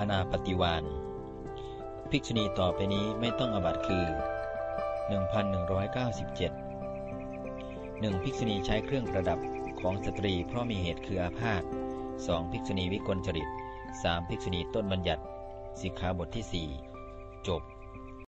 อนาปฏิวานภิกษุณีต่อไปนี้ไม่ต้องอบัตคือ 1197 1. ภิกษุณีใช้เครื่องประดับของสตรีเพราะมีเหตุคืออาพาธ 2. ภิกษุณีวิกลจริต 3. ภิกษุณีต้นบัญญัติ สิกขาบทที่ 4 จบ